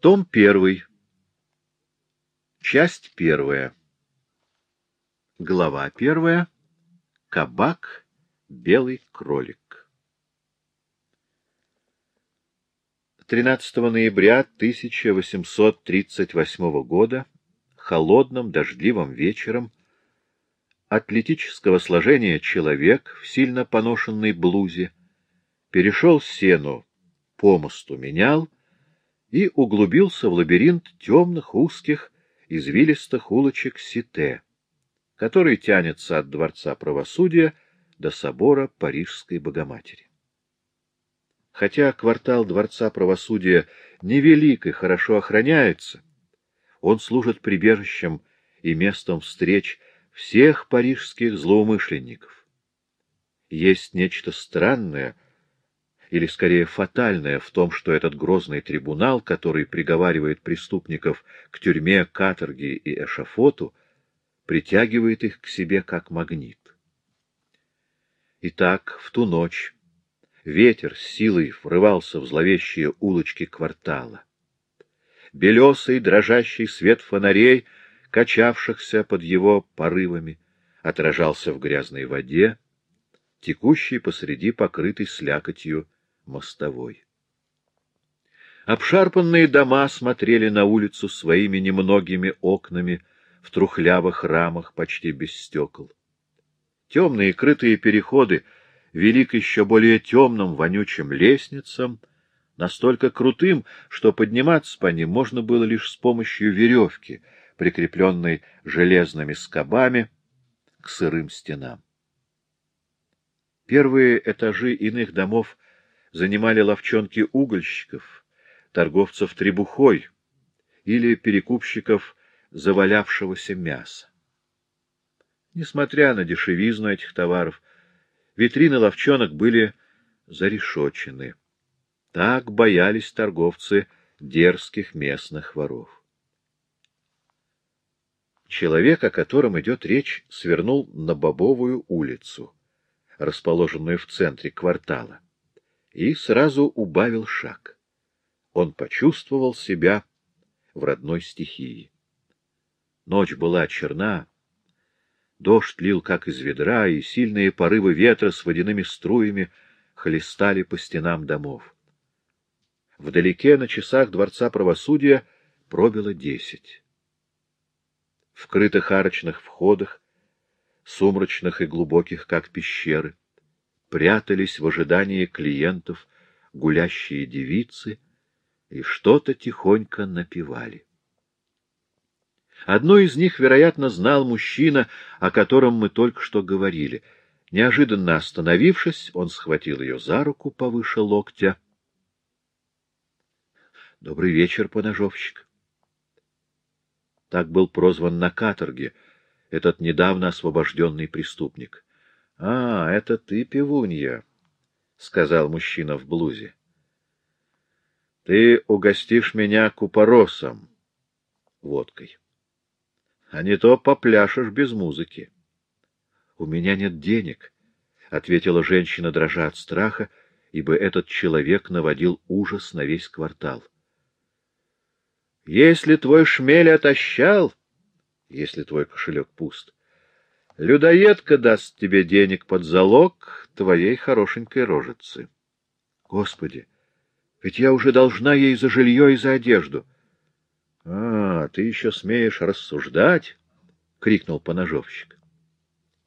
Том первый. Часть первая. Глава первая. Кабак. Белый кролик. 13 ноября 1838 года, холодным дождливым вечером, атлетического сложения человек в сильно поношенной блузе перешел сену, по мосту менял и углубился в лабиринт темных, узких, извилистых улочек Сите, который тянется от Дворца правосудия до собора Парижской Богоматери. Хотя квартал Дворца правосудия невелик и хорошо охраняется, он служит прибежищем и местом встреч всех парижских злоумышленников. Есть нечто странное, или скорее фатальное в том, что этот грозный трибунал, который приговаривает преступников к тюрьме, каторге и эшафоту, притягивает их к себе как магнит. Итак, в ту ночь ветер с силой врывался в зловещие улочки квартала. Белесый дрожащий свет фонарей, качавшихся под его порывами, отражался в грязной воде, текущей посреди покрытой слякотью мостовой. Обшарпанные дома смотрели на улицу своими немногими окнами в трухлявых рамах почти без стекол. Темные крытые переходы вели к еще более темным вонючим лестницам, настолько крутым, что подниматься по ним можно было лишь с помощью веревки, прикрепленной железными скобами к сырым стенам. Первые этажи иных домов занимали ловчонки угольщиков, торговцев требухой или перекупщиков завалявшегося мяса. Несмотря на дешевизну этих товаров, витрины ловчонок были зарешочены. Так боялись торговцы дерзких местных воров. Человек, о котором идет речь, свернул на Бобовую улицу, расположенную в центре квартала и сразу убавил шаг. Он почувствовал себя в родной стихии. Ночь была черна, дождь лил как из ведра, и сильные порывы ветра с водяными струями хлестали по стенам домов. Вдалеке на часах Дворца правосудия пробило десять. В крытых арочных входах, сумрачных и глубоких, как пещеры, прятались в ожидании клиентов гулящие девицы и что-то тихонько напевали. Одну из них, вероятно, знал мужчина, о котором мы только что говорили. Неожиданно остановившись, он схватил ее за руку повыше локтя. — Добрый вечер, поножовщик. Так был прозван на каторге этот недавно освобожденный преступник. — А, это ты, пивунья, — сказал мужчина в блузе. — Ты угостишь меня купоросом, водкой. А не то попляшешь без музыки. — У меня нет денег, — ответила женщина, дрожа от страха, ибо этот человек наводил ужас на весь квартал. — Если твой шмель отощал, если твой кошелек пуст, — Людоедка даст тебе денег под залог твоей хорошенькой рожицы. Господи, ведь я уже должна ей за жилье и за одежду. — А, ты еще смеешь рассуждать? — крикнул поножовщик.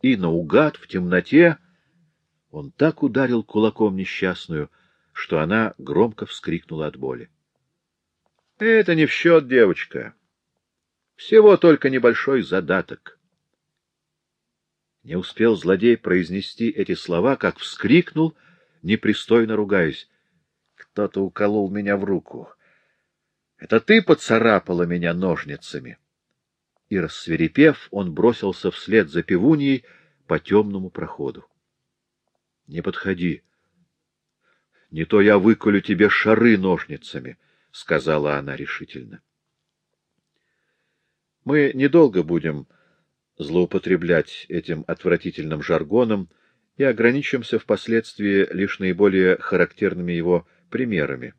И наугад в темноте он так ударил кулаком несчастную, что она громко вскрикнула от боли. — Это не в счет, девочка. Всего только небольшой задаток. Не успел злодей произнести эти слова, как вскрикнул, непристойно ругаясь. Кто-то уколол меня в руку. Это ты поцарапала меня ножницами. И, рассверепев, он бросился вслед за пивуньей по темному проходу. — Не подходи. — Не то я выколю тебе шары ножницами, — сказала она решительно. — Мы недолго будем злоупотреблять этим отвратительным жаргоном и ограничимся впоследствии лишь наиболее характерными его примерами.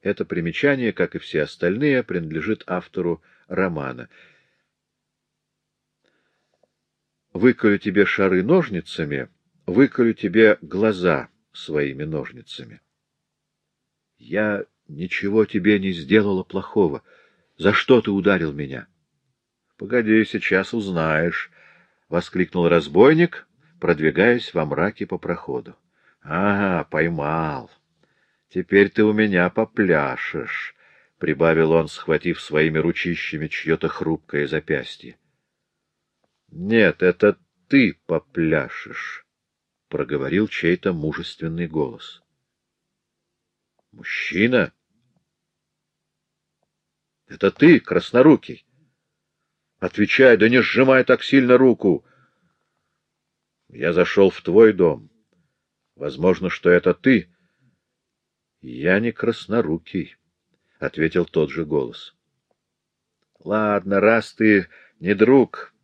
Это примечание, как и все остальные, принадлежит автору романа. Выколю тебе шары ножницами, выколю тебе глаза своими ножницами. Я ничего тебе не сделала плохого. За что ты ударил меня? — Погоди, сейчас узнаешь, — воскликнул разбойник, продвигаясь во мраке по проходу. — Ага, поймал. Теперь ты у меня попляшешь, — прибавил он, схватив своими ручищами чье-то хрупкое запястье. — Нет, это ты попляшешь, — проговорил чей-то мужественный голос. — Мужчина? — Это ты, краснорукий. Отвечай, да не сжимай так сильно руку. Я зашел в твой дом. Возможно, что это ты. Я не краснорукий, — ответил тот же голос. Ладно, раз ты не друг,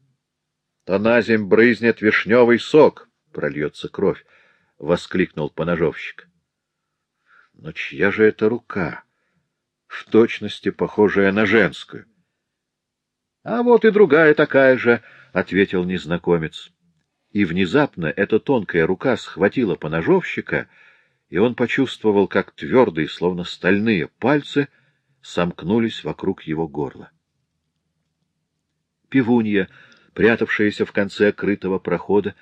то на земь брызнет вишневый сок, прольется кровь, — воскликнул поножовщик. Но чья же это рука? В точности похожая на женскую. — А вот и другая такая же, — ответил незнакомец и внезапно эта тонкая рука схватила поножовщика, и он почувствовал, как твердые, словно стальные пальцы сомкнулись вокруг его горла. Пивунья, прятавшаяся в конце крытого прохода,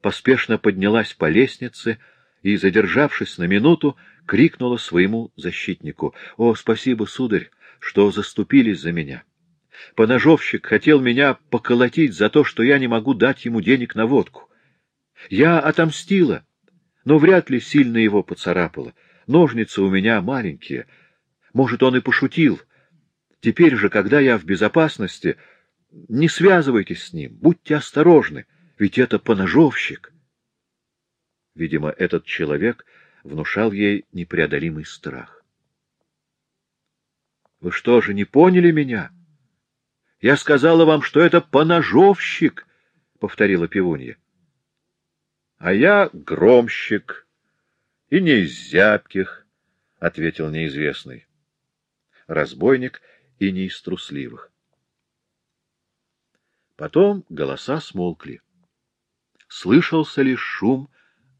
поспешно поднялась по лестнице и, задержавшись на минуту, крикнула своему защитнику. — О, спасибо, сударь, что заступились за меня! — Поножовщик хотел меня поколотить за то, что я не могу дать ему денег на водку. Я отомстила, но вряд ли сильно его поцарапала. Ножницы у меня маленькие. Может, он и пошутил. Теперь же, когда я в безопасности, не связывайтесь с ним, будьте осторожны, ведь это поножовщик. Видимо, этот человек внушал ей непреодолимый страх. — Вы что же, не поняли меня? — я сказала вам, что это поножовщик, — повторила пивунья. — А я громщик, и не из зябких, — ответил неизвестный. Разбойник и не из трусливых. Потом голоса смолкли. Слышался лишь шум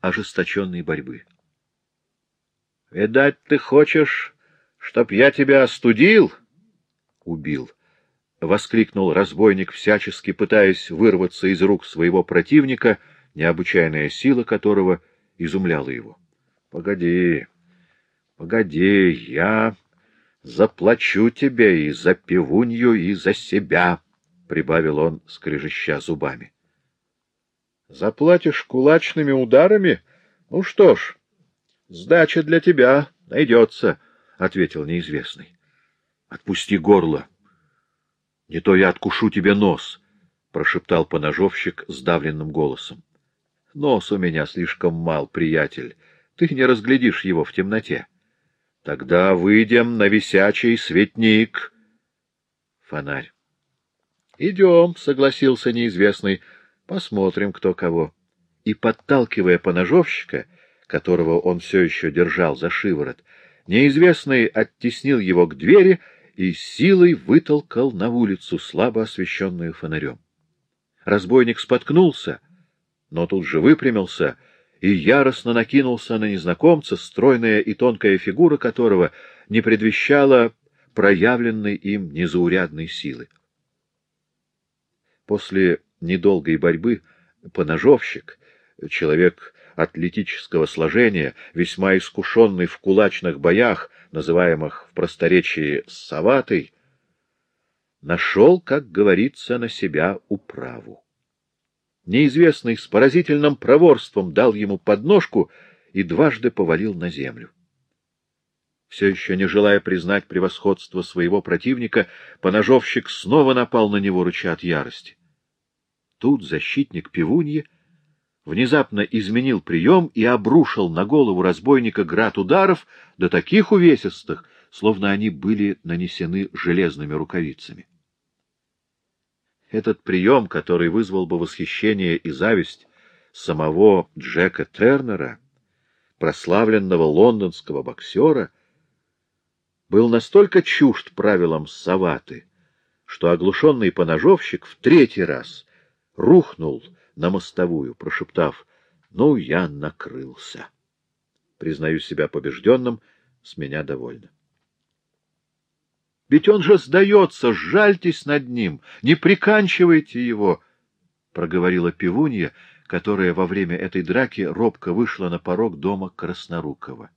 ожесточенной борьбы. — Видать, ты хочешь, чтоб я тебя остудил? — убил. —— воскликнул разбойник, всячески пытаясь вырваться из рук своего противника, необычайная сила которого изумляла его. — Погоди, погоди, я заплачу тебе и за пивунью, и за себя, — прибавил он, скрежеща зубами. — Заплатишь кулачными ударами? Ну что ж, сдача для тебя найдется, — ответил неизвестный. — Отпусти горло. — не то я откушу тебе нос, — прошептал поножовщик сдавленным голосом. — Нос у меня слишком мал, приятель. Ты не разглядишь его в темноте. — Тогда выйдем на висячий светник. Фонарь. — Идем, — согласился неизвестный. — Посмотрим, кто кого. И, подталкивая поножовщика, которого он все еще держал за шиворот, неизвестный оттеснил его к двери — и силой вытолкал на улицу, слабо освещенную фонарем. Разбойник споткнулся, но тут же выпрямился и яростно накинулся на незнакомца, стройная и тонкая фигура которого не предвещала проявленной им незаурядной силы. После недолгой борьбы поножовщик, человек атлетического сложения, весьма искушенный в кулачных боях, называемых в просторечии «саватой», нашел, как говорится, на себя управу. Неизвестный с поразительным проворством дал ему подножку и дважды повалил на землю. Все еще не желая признать превосходство своего противника, поножовщик снова напал на него, рыча от ярости. Тут защитник пивуньи внезапно изменил прием и обрушил на голову разбойника град ударов до таких увесистых, словно они были нанесены железными рукавицами. Этот прием, который вызвал бы восхищение и зависть самого Джека Тернера, прославленного лондонского боксера, был настолько чужд правилам Саваты, что оглушенный поножовщик в третий раз рухнул на мостовую, прошептав «Ну, я накрылся». Признаю себя побежденным, с меня довольно. Ведь он же сдается, жальтесь над ним, не приканчивайте его, — проговорила пивунья, которая во время этой драки робко вышла на порог дома Краснорукова.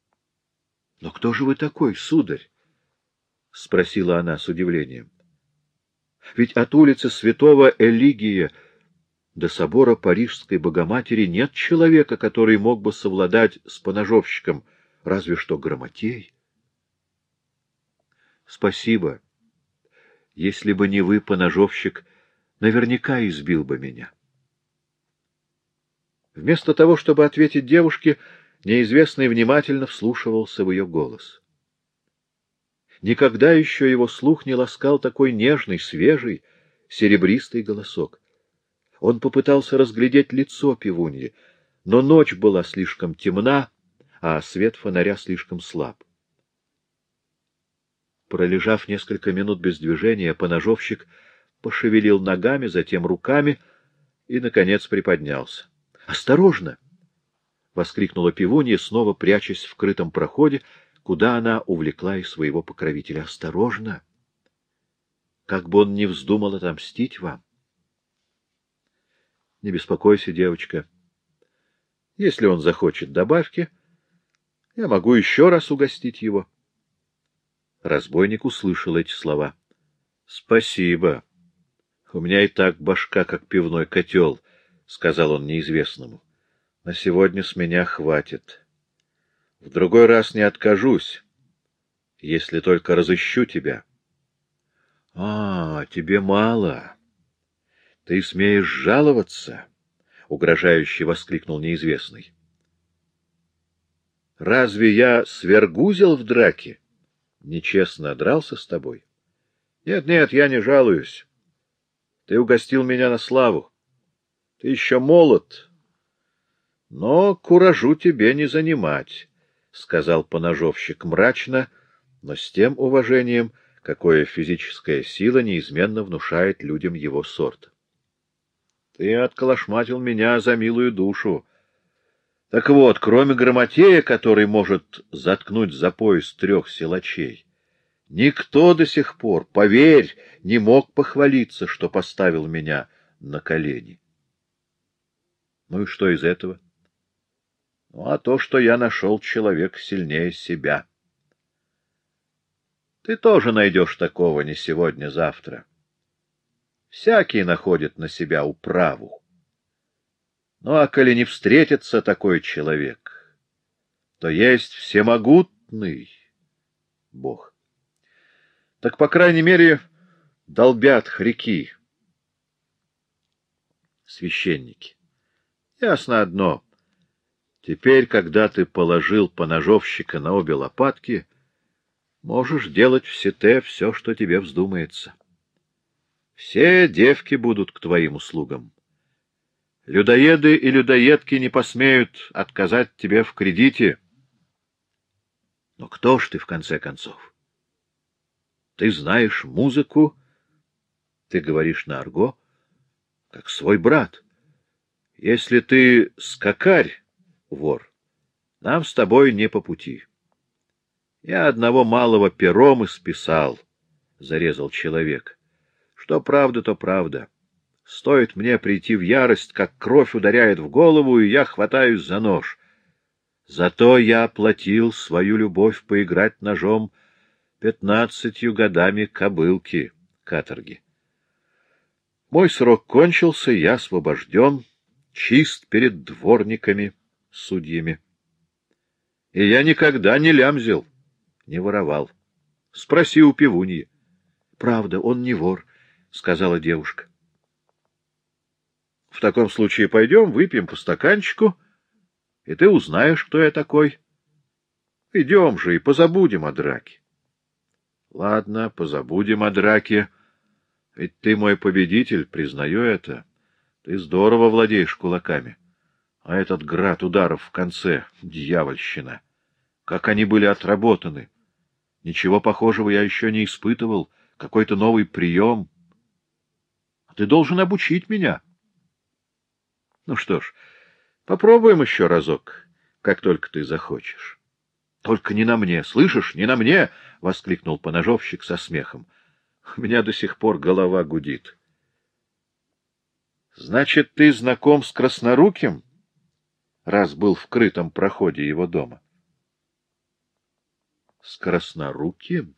— Но кто же вы такой, сударь? — спросила она с удивлением. — Ведь от улицы святого Элигия до собора Парижской Богоматери нет человека, который мог бы совладать с поножовщиком, разве что грамотей. — Спасибо. Если бы не вы, поножовщик, наверняка избил бы меня. Вместо того, чтобы ответить девушке, неизвестный внимательно вслушивался в ее голос. Никогда еще его слух не ласкал такой нежный, свежий, серебристый голосок. Он попытался разглядеть лицо пивуньи, но ночь была слишком темна, а свет фонаря слишком слаб. Пролежав несколько минут без движения, поножовщик пошевелил ногами, затем руками и, наконец, приподнялся. «Осторожно!» — воскликнула пивунья, снова прячась в крытом проходе, куда она увлекла и своего покровителя. «Осторожно! Как бы он ни вздумал отомстить вам!» «Не беспокойся, девочка. Если он захочет добавки, я могу еще раз угостить его». Разбойник услышал эти слова. — Спасибо. У меня и так башка, как пивной котел, — сказал он неизвестному. — На сегодня с меня хватит. В другой раз не откажусь, если только разыщу тебя. — А, тебе мало. Ты смеешь жаловаться? — угрожающе воскликнул неизвестный. — Разве я свергузил в драке? нечестно дрался с тобой? Нет, нет, я не жалуюсь. Ты угостил меня на славу. Ты еще молод. Но куражу тебе не занимать, — сказал поножовщик мрачно, но с тем уважением, какое физическая сила неизменно внушает людям его сорта. Ты отколошматил меня за милую душу. Так вот, кроме Грамотея, который может заткнуть за пояс трех силачей, никто до сих пор, поверь, не мог похвалиться, что поставил меня на колени. Ну и что из этого? Ну, а то, что я нашел человек сильнее себя. Ты тоже найдешь такого не сегодня-завтра. Всякий находит на себя управу. Ну, а коли не встретится такой человек, то есть всемогутный Бог. Так, по крайней мере, долбят хряки священники. Ясно одно. Теперь, когда ты положил поножовщика на обе лопатки, можешь делать в сете все, что тебе вздумается. Все девки будут к твоим услугам. Людоеды и людоедки не посмеют отказать тебе в кредите. Но кто ж ты, в конце концов? Ты знаешь музыку, ты говоришь на арго, как свой брат. Если ты скакарь, вор, нам с тобой не по пути. Я одного малого пером исписал, — зарезал человек. Что правда, то правда. Стоит мне прийти в ярость, как кровь ударяет в голову, и я хватаюсь за нож. Зато я оплатил свою любовь поиграть ножом пятнадцатью годами кобылки каторги. Мой срок кончился, я освобожден, чист перед дворниками, судьями. И я никогда не лямзил, не воровал. Спроси у пивуньи. — Правда, он не вор, — сказала девушка. В таком случае пойдем, выпьем по стаканчику, и ты узнаешь, кто я такой. Идем же и позабудем о драке. Ладно, позабудем о драке. Ведь ты мой победитель, признаю это. Ты здорово владеешь кулаками. А этот град ударов в конце — дьявольщина. как они были отработаны. Ничего похожего я еще не испытывал, какой-то новый прием. Ты должен обучить меня. Ну что ж, попробуем еще разок, как только ты захочешь. — Только не на мне, слышишь, не на мне! — воскликнул поножовщик со смехом. — У меня до сих пор голова гудит. — Значит, ты знаком с Красноруким? Раз был в крытом проходе его дома. — С Красноруким?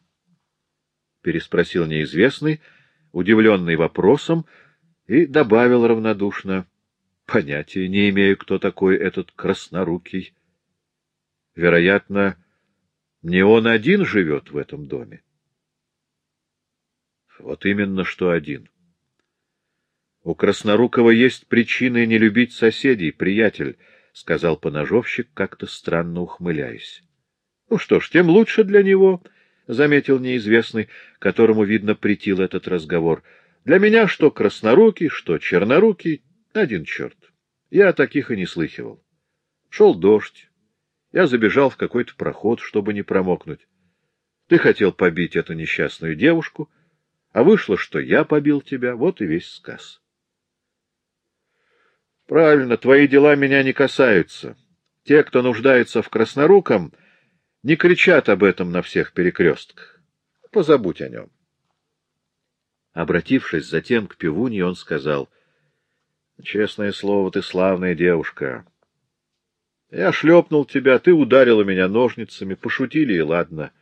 — переспросил неизвестный, удивленный вопросом, и добавил равнодушно. — Понятия не имею, кто такой этот Краснорукий. Вероятно, не он один живет в этом доме. Вот именно что один. У Краснорукова есть причины не любить соседей, приятель, — сказал поножовщик, как-то странно ухмыляясь. — Ну что ж, тем лучше для него, — заметил неизвестный, которому, видно, притил этот разговор. — Для меня что краснорукий, что чернорукий — один черт. Я таких и не слыхивал. Шел дождь. Я забежал в какой-то проход, чтобы не промокнуть. Ты хотел побить эту несчастную девушку, а вышло, что я побил тебя, вот и весь сказ. Правильно, твои дела меня не касаются. Те, кто нуждается в красноруком, не кричат об этом на всех перекрестках. Позабудь о нем. Обратившись затем к пивуне, он сказал, — Честное слово, ты славная девушка. Я шлепнул тебя, ты ударила меня ножницами, пошутили, и ладно.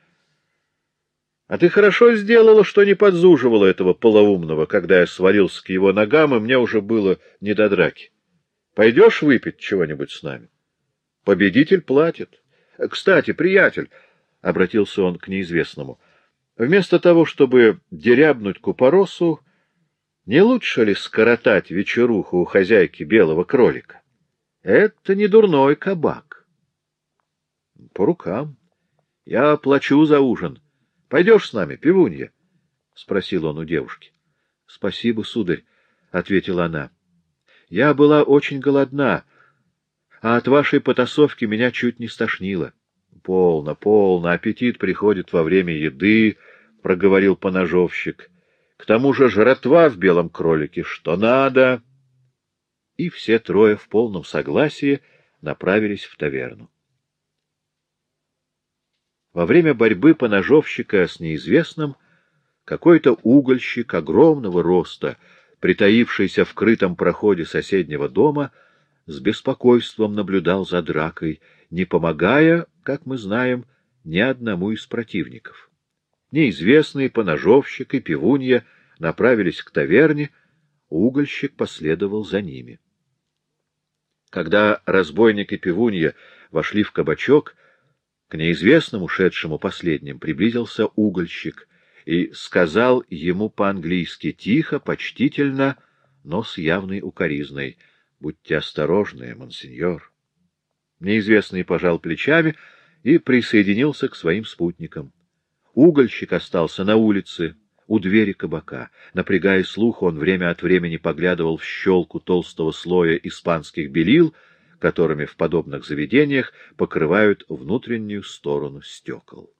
А ты хорошо сделала, что не подзуживала этого полоумного, когда я свалился к его ногам, и мне уже было не до драки. Пойдешь выпить чего-нибудь с нами? Победитель платит. Кстати, приятель, — обратился он к неизвестному, — вместо того, чтобы дерябнуть купоросу, не лучше ли скоротать вечеруху у хозяйки белого кролика? Это не дурной кабак. По рукам. Я плачу за ужин. Пойдешь с нами, пивунья? — спросил он у девушки. — Спасибо, сударь, — ответила она. — Я была очень голодна, а от вашей потасовки меня чуть не стошнило. — Полно, полно, аппетит приходит во время еды, — проговорил поножовщик. — К тому же жратва в белом кролике, что надо и все трое в полном согласии направились в таверну. Во время борьбы поножовщика с неизвестным какой-то угольщик огромного роста, притаившийся в крытом проходе соседнего дома, с беспокойством наблюдал за дракой, не помогая, как мы знаем, ни одному из противников. Неизвестный поножовщик и пивунья направились к таверне, угольщик последовал за ними. Когда разбойник и пивунья вошли в кабачок, к неизвестному, шедшему последним, приблизился угольщик и сказал ему по-английски тихо, почтительно, но с явной укоризной, «Будьте осторожны, монсеньор». Неизвестный пожал плечами и присоединился к своим спутникам. Угольщик остался на улице, у двери кабака. Напрягая слух, он время от времени поглядывал в щелку толстого слоя испанских белил, которыми в подобных заведениях покрывают внутреннюю сторону стекол.